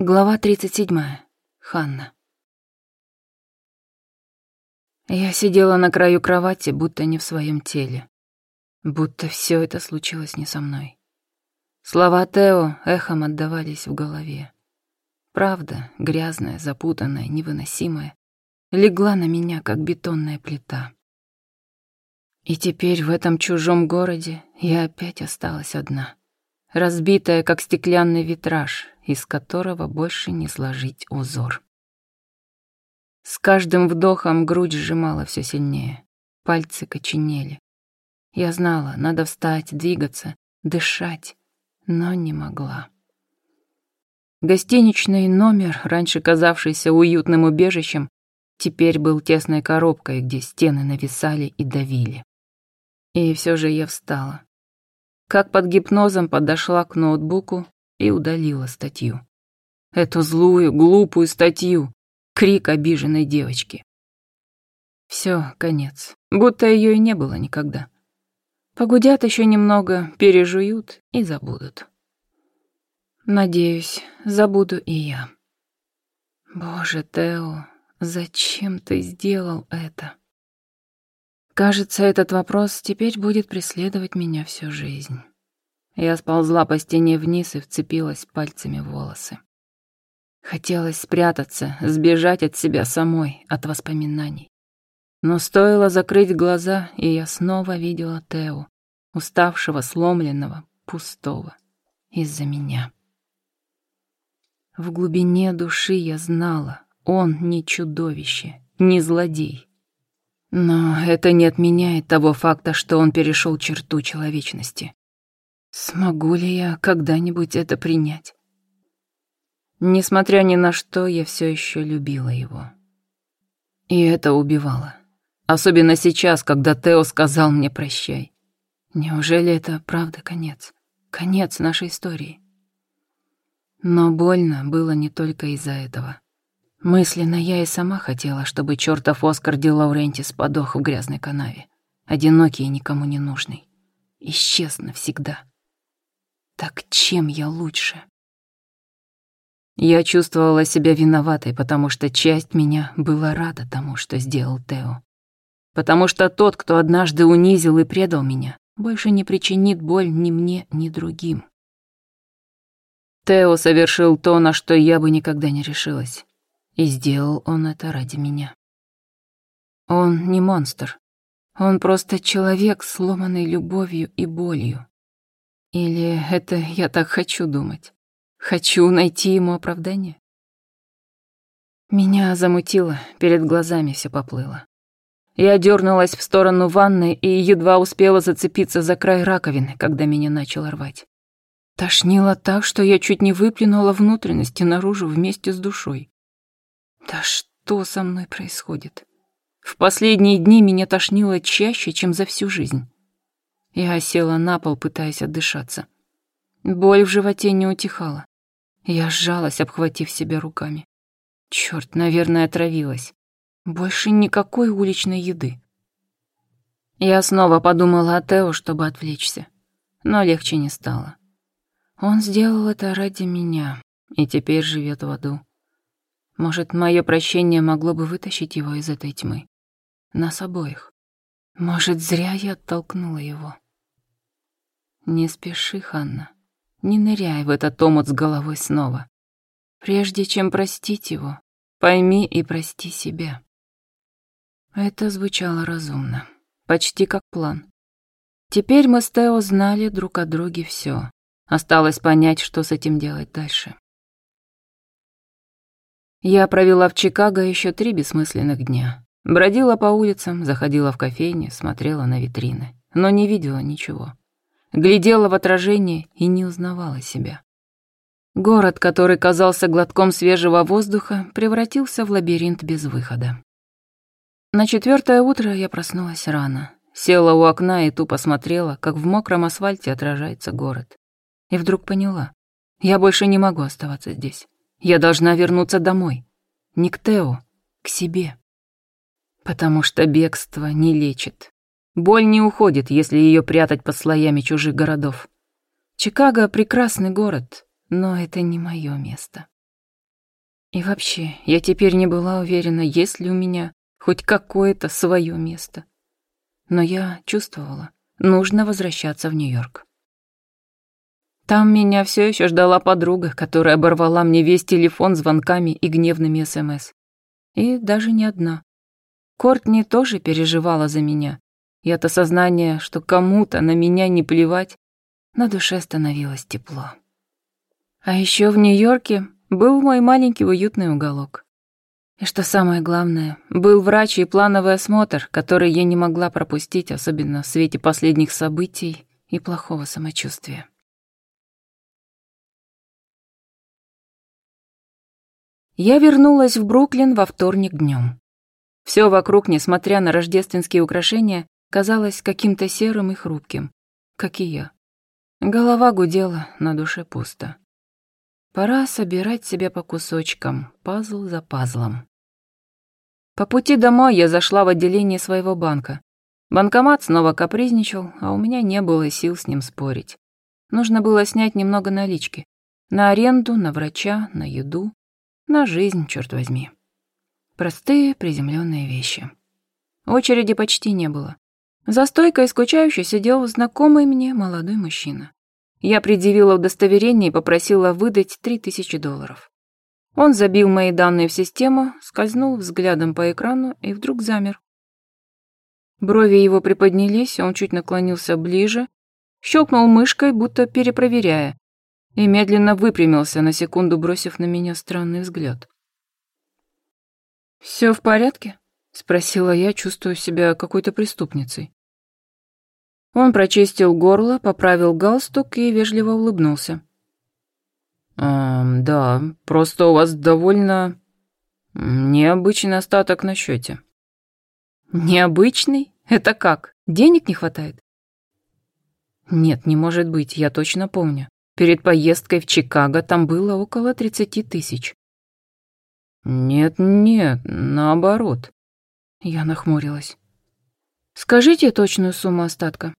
Глава 37. Ханна. Я сидела на краю кровати, будто не в своем теле. Будто все это случилось не со мной. Слова Тео эхом отдавались в голове. Правда, грязная, запутанная, невыносимая, легла на меня, как бетонная плита. И теперь в этом чужом городе я опять осталась одна, разбитая, как стеклянный витраж, из которого больше не сложить узор. С каждым вдохом грудь сжимала все сильнее, пальцы коченели. Я знала, надо встать, двигаться, дышать, но не могла. Гостиничный номер, раньше казавшийся уютным убежищем, теперь был тесной коробкой, где стены нависали и давили. И все же я встала. Как под гипнозом подошла к ноутбуку и удалила статью. Эту злую, глупую статью. Крик обиженной девочки. Все, конец. Будто ее и не было никогда. Погудят еще немного, пережуют и забудут. Надеюсь, забуду и я. Боже, Тео, зачем ты сделал это? Кажется, этот вопрос теперь будет преследовать меня всю жизнь. Я сползла по стене вниз и вцепилась пальцами в волосы. Хотелось спрятаться, сбежать от себя самой, от воспоминаний. Но стоило закрыть глаза, и я снова видела Тео, уставшего, сломленного, пустого, из-за меня. В глубине души я знала, он не чудовище, не злодей. Но это не отменяет того факта, что он перешел черту человечности. Смогу ли я когда-нибудь это принять? Несмотря ни на что, я все еще любила его. И это убивало. Особенно сейчас, когда Тео сказал мне «прощай». Неужели это правда конец? Конец нашей истории? Но больно было не только из-за этого. Мысленно я и сама хотела, чтобы чертов Оскар Ди Лаурентис подох в грязной канаве. Одинокий и никому не нужный. Исчез навсегда. Так чем я лучше? Я чувствовала себя виноватой, потому что часть меня была рада тому, что сделал Тео. Потому что тот, кто однажды унизил и предал меня, больше не причинит боль ни мне, ни другим. Тео совершил то, на что я бы никогда не решилась. И сделал он это ради меня. Он не монстр. Он просто человек, сломанный любовью и болью. Или это я так хочу думать? Хочу найти ему оправдание? Меня замутило, перед глазами все поплыло. Я дернулась в сторону ванны и едва успела зацепиться за край раковины, когда меня начало рвать. Тошнило так, что я чуть не выплюнула внутренности наружу вместе с душой. Да что со мной происходит? В последние дни меня тошнило чаще, чем за всю жизнь. Я села на пол, пытаясь отдышаться. Боль в животе не утихала. Я сжалась, обхватив себя руками. Черт, наверное, отравилась. Больше никакой уличной еды. Я снова подумала о Тео, чтобы отвлечься. Но легче не стало. Он сделал это ради меня и теперь живет в аду. Может, мое прощение могло бы вытащить его из этой тьмы. Нас обоих. Может, зря я оттолкнула его. Не спеши, Ханна. Не ныряй в этот омут с головой снова. Прежде чем простить его, пойми и прости себя. Это звучало разумно. Почти как план. Теперь мы с Тео знали друг о друге все. Осталось понять, что с этим делать дальше. Я провела в Чикаго еще три бессмысленных дня. Бродила по улицам, заходила в кофейни, смотрела на витрины, но не видела ничего. Глядела в отражение и не узнавала себя. Город, который казался глотком свежего воздуха, превратился в лабиринт без выхода. На четвертое утро я проснулась рано. Села у окна и тупо смотрела, как в мокром асфальте отражается город. И вдруг поняла. Я больше не могу оставаться здесь. Я должна вернуться домой. Не к Тео, к себе потому что бегство не лечит. Боль не уходит, если ее прятать под слоями чужих городов. Чикаго — прекрасный город, но это не мое место. И вообще, я теперь не была уверена, есть ли у меня хоть какое-то свое место. Но я чувствовала, нужно возвращаться в Нью-Йорк. Там меня все еще ждала подруга, которая оборвала мне весь телефон звонками и гневными СМС. И даже не одна. Кортни тоже переживала за меня. И от осознания, что кому-то на меня не плевать, на душе становилось тепло. А еще в Нью-Йорке был мой маленький уютный уголок. И что самое главное, был врач и плановый осмотр, который я не могла пропустить, особенно в свете последних событий и плохого самочувствия. Я вернулась в Бруклин во вторник днем. Все вокруг, несмотря на рождественские украшения, казалось каким-то серым и хрупким, как и я. Голова гудела, на душе пусто. Пора собирать себя по кусочкам, пазл за пазлом. По пути домой я зашла в отделение своего банка. Банкомат снова капризничал, а у меня не было сил с ним спорить. Нужно было снять немного налички. На аренду, на врача, на еду. На жизнь, черт возьми. Простые, приземленные вещи. Очереди почти не было. За стойкой скучающе сидел знакомый мне молодой мужчина. Я предъявила удостоверение и попросила выдать три тысячи долларов. Он забил мои данные в систему, скользнул взглядом по экрану и вдруг замер. Брови его приподнялись, он чуть наклонился ближе, щелкнул мышкой, будто перепроверяя, и медленно выпрямился, на секунду бросив на меня странный взгляд. «Все в порядке?» — спросила я, чувствуя себя какой-то преступницей. Он прочистил горло, поправил галстук и вежливо улыбнулся. «Эм, да, просто у вас довольно необычный остаток на счете». «Необычный? Это как? Денег не хватает?» «Нет, не может быть, я точно помню. Перед поездкой в Чикаго там было около тридцати тысяч. Нет-нет, наоборот. Я нахмурилась. Скажите точную сумму остатка.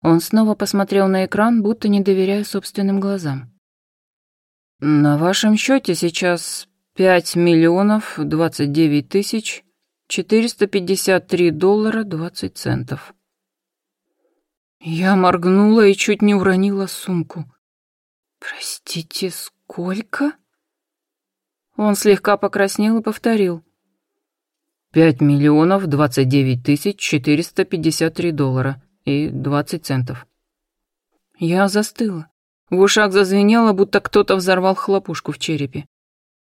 Он снова посмотрел на экран, будто не доверяя собственным глазам. На вашем счете сейчас пять миллионов двадцать девять тысяч четыреста пятьдесят три доллара двадцать центов. Я моргнула и чуть не уронила сумку. «Простите, сколько?» Он слегка покраснел и повторил. «Пять миллионов двадцать девять тысяч четыреста пятьдесят три доллара и двадцать центов». Я застыла. В ушах зазвенело, будто кто-то взорвал хлопушку в черепе.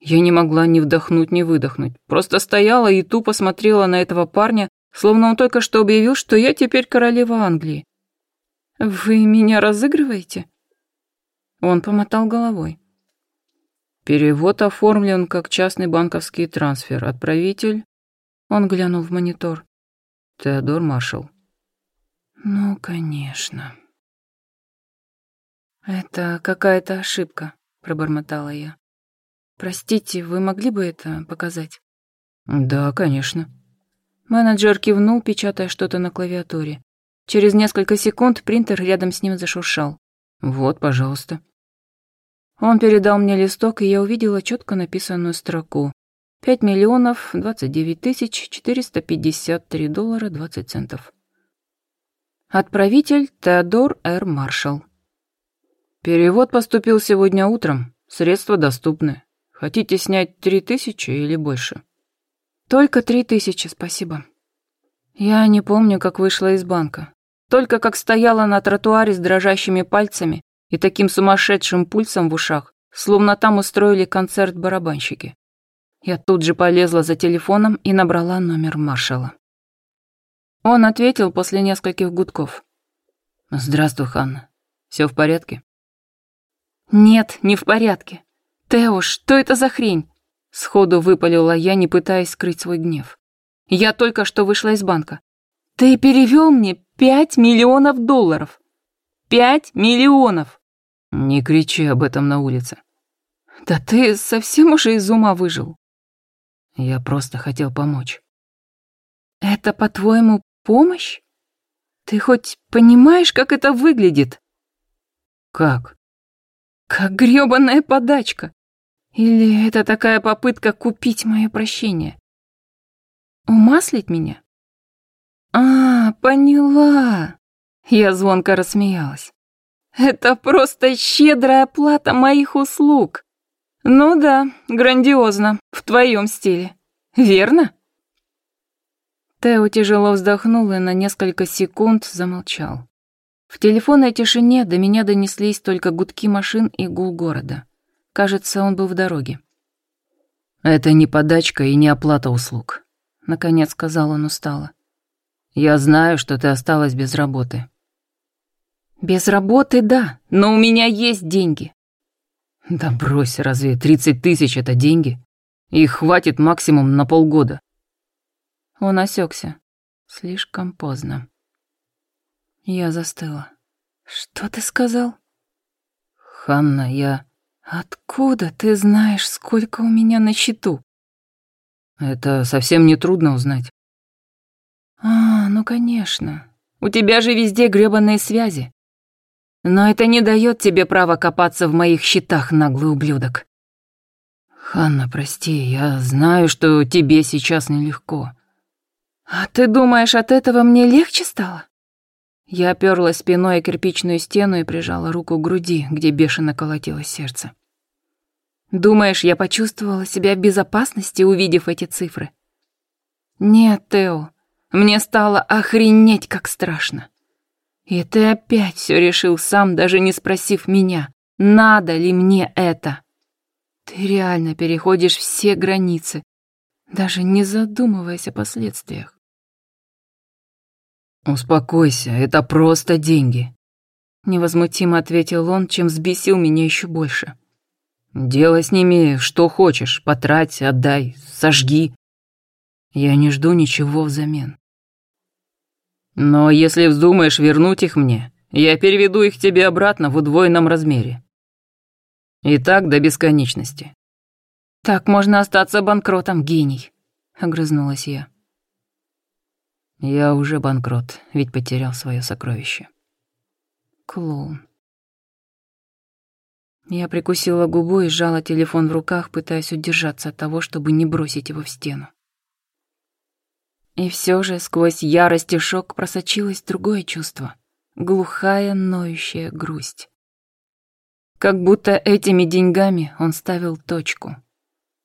Я не могла ни вдохнуть, ни выдохнуть. Просто стояла и тупо смотрела на этого парня, словно он только что объявил, что я теперь королева Англии. «Вы меня разыгрываете?» Он помотал головой. Перевод оформлен как частный банковский трансфер. Отправитель... Он глянул в монитор. Теодор Маршалл. Ну, конечно. Это какая-то ошибка, пробормотала я. Простите, вы могли бы это показать? Да, конечно. Менеджер кивнул, печатая что-то на клавиатуре. Через несколько секунд принтер рядом с ним зашуршал. Вот, пожалуйста. Он передал мне листок, и я увидела четко написанную строку. Пять миллионов двадцать девять тысяч четыреста пятьдесят три доллара двадцать центов. Отправитель Теодор Р. Маршалл. Перевод поступил сегодня утром. Средства доступны. Хотите снять три тысячи или больше? Только три тысячи, спасибо. Я не помню, как вышла из банка. Только как стояла на тротуаре с дрожащими пальцами и таким сумасшедшим пульсом в ушах, словно там устроили концерт барабанщики. Я тут же полезла за телефоном и набрала номер маршала. Он ответил после нескольких гудков. «Здравствуй, Ханна. Все в порядке?» «Нет, не в порядке. Тео, что это за хрень?» Сходу выпалила я, не пытаясь скрыть свой гнев. «Я только что вышла из банка. Ты перевел мне пять миллионов долларов. Пять миллионов!» Не кричи об этом на улице. Да ты совсем уже из ума выжил. Я просто хотел помочь. Это, по-твоему, помощь? Ты хоть понимаешь, как это выглядит? Как? Как грёбаная подачка. Или это такая попытка купить мое прощение? Умаслить меня? А, поняла. Я звонко рассмеялась. Это просто щедрая плата моих услуг. Ну да, грандиозно, в твоем стиле. Верно? Тео тяжело вздохнул и на несколько секунд замолчал. В телефонной тишине до меня донеслись только гудки машин и гул города. Кажется, он был в дороге. «Это не подачка и не оплата услуг», — наконец сказал он устало. «Я знаю, что ты осталась без работы». «Без работы, да, но у меня есть деньги». «Да брось, разве тридцать тысяч — это деньги? Их хватит максимум на полгода». Он осекся. Слишком поздно. Я застыла. «Что ты сказал?» «Ханна, я...» «Откуда ты знаешь, сколько у меня на счету?» «Это совсем не трудно узнать». «А, ну конечно. У тебя же везде грёбаные связи. Но это не дает тебе права копаться в моих счетах, наглый ублюдок». «Ханна, прости, я знаю, что тебе сейчас нелегко». «А ты думаешь, от этого мне легче стало?» Я оперлась спиной о кирпичную стену и прижала руку к груди, где бешено колотилось сердце. «Думаешь, я почувствовала себя в безопасности, увидев эти цифры?» «Нет, Тео, мне стало охренеть как страшно. И ты опять все решил сам, даже не спросив меня, надо ли мне это. Ты реально переходишь все границы, даже не задумываясь о последствиях. «Успокойся, это просто деньги», — невозмутимо ответил он, чем взбесил меня еще больше. «Делай с ними что хочешь, потрать, отдай, сожги. Я не жду ничего взамен. Но если вздумаешь вернуть их мне, я переведу их тебе обратно в удвоенном размере. И так до бесконечности». «Так можно остаться банкротом, гений», — огрызнулась я. Я уже банкрот, ведь потерял свое сокровище. Клоун. Я прикусила губу и сжала телефон в руках, пытаясь удержаться от того, чтобы не бросить его в стену. И все же сквозь ярость и шок просочилось другое чувство — глухая, ноющая грусть. Как будто этими деньгами он ставил точку.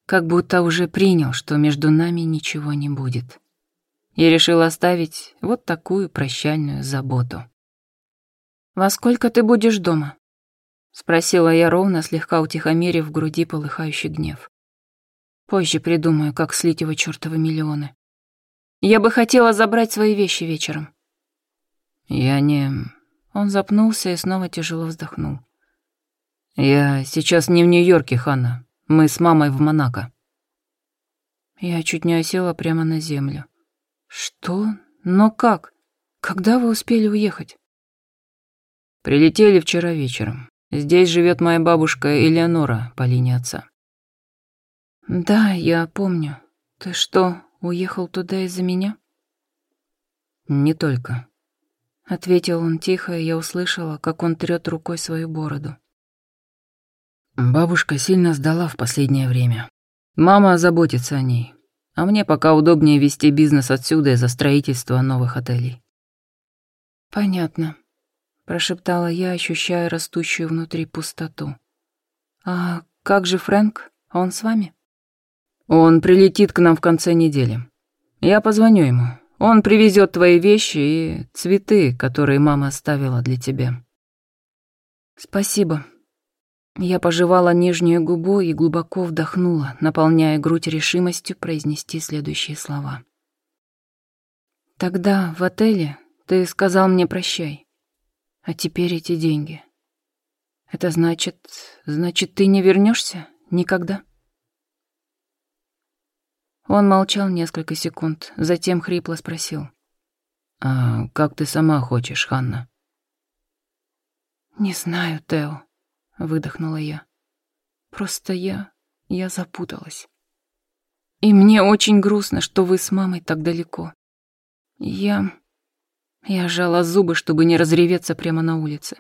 Как будто уже принял, что между нами ничего не будет и решил оставить вот такую прощальную заботу. «Во сколько ты будешь дома?» — спросила я ровно, слегка утихомирив в груди полыхающий гнев. «Позже придумаю, как слить его чертовы миллионы. Я бы хотела забрать свои вещи вечером». «Я не...» Он запнулся и снова тяжело вздохнул. «Я сейчас не в Нью-Йорке, Ханна. Мы с мамой в Монако». Я чуть не осела прямо на землю. «Что? Но как? Когда вы успели уехать?» «Прилетели вчера вечером. Здесь живет моя бабушка Элеонора по линии отца». «Да, я помню. Ты что, уехал туда из-за меня?» «Не только», — ответил он тихо, и я услышала, как он трёт рукой свою бороду. «Бабушка сильно сдала в последнее время. Мама заботится о ней. А мне пока удобнее вести бизнес отсюда из-за строительства новых отелей. Понятно, прошептала я, ощущая растущую внутри пустоту. А как же Фрэнк? Он с вами? Он прилетит к нам в конце недели. Я позвоню ему. Он привезет твои вещи и цветы, которые мама оставила для тебя. Спасибо, я пожевала нижнюю губу и глубоко вдохнула, наполняя грудь решимостью произнести следующие слова. «Тогда в отеле ты сказал мне прощай. А теперь эти деньги. Это значит... Значит, ты не вернешься никогда?» Он молчал несколько секунд, затем хрипло спросил. «А как ты сама хочешь, Ханна?» «Не знаю, Тео», выдохнула я. Просто я... я запуталась. И мне очень грустно, что вы с мамой так далеко. Я... Я сжала зубы, чтобы не разреветься прямо на улице.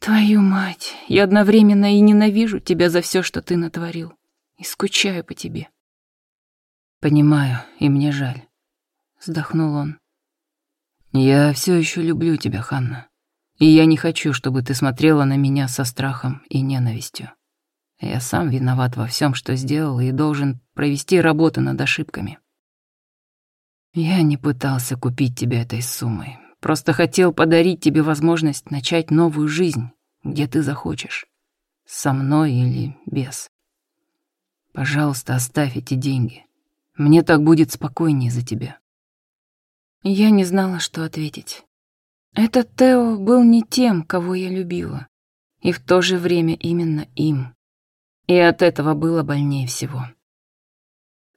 Твою мать, я одновременно и ненавижу тебя за все, что ты натворил, и скучаю по тебе. Понимаю, и мне жаль. Вздохнул он. Я все еще люблю тебя, Ханна. И я не хочу, чтобы ты смотрела на меня со страхом и ненавистью. Я сам виноват во всем, что сделал, и должен провести работу над ошибками. Я не пытался купить тебя этой суммой. Просто хотел подарить тебе возможность начать новую жизнь, где ты захочешь. Со мной или без. Пожалуйста, оставь эти деньги. Мне так будет спокойнее за тебя. Я не знала, что ответить. Этот Тео был не тем, кого я любила, и в то же время именно им. И от этого было больнее всего.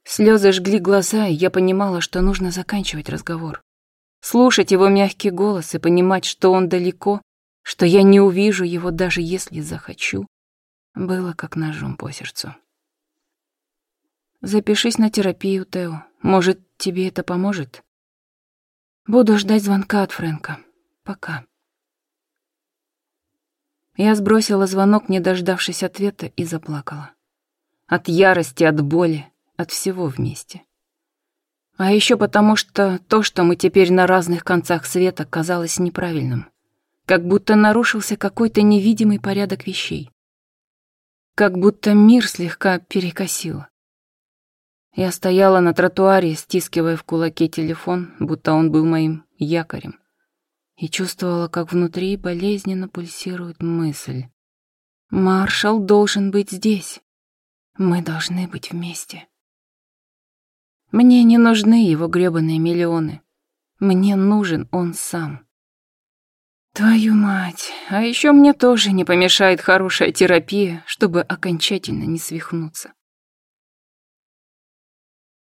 Слезы жгли глаза, и я понимала, что нужно заканчивать разговор. Слушать его мягкий голос и понимать, что он далеко, что я не увижу его, даже если захочу, было как ножом по сердцу. Запишись на терапию, Тео. Может, тебе это поможет? Буду ждать звонка от Фрэнка. Пока. Я сбросила звонок, не дождавшись ответа, и заплакала. От ярости, от боли, от всего вместе. А еще потому, что то, что мы теперь на разных концах света, казалось неправильным. Как будто нарушился какой-то невидимый порядок вещей. Как будто мир слегка перекосило. Я стояла на тротуаре, стискивая в кулаке телефон, будто он был моим якорем, и чувствовала, как внутри болезненно пульсирует мысль. «Маршал должен быть здесь. Мы должны быть вместе». Мне не нужны его грёбаные миллионы. Мне нужен он сам. Твою мать, а еще мне тоже не помешает хорошая терапия, чтобы окончательно не свихнуться.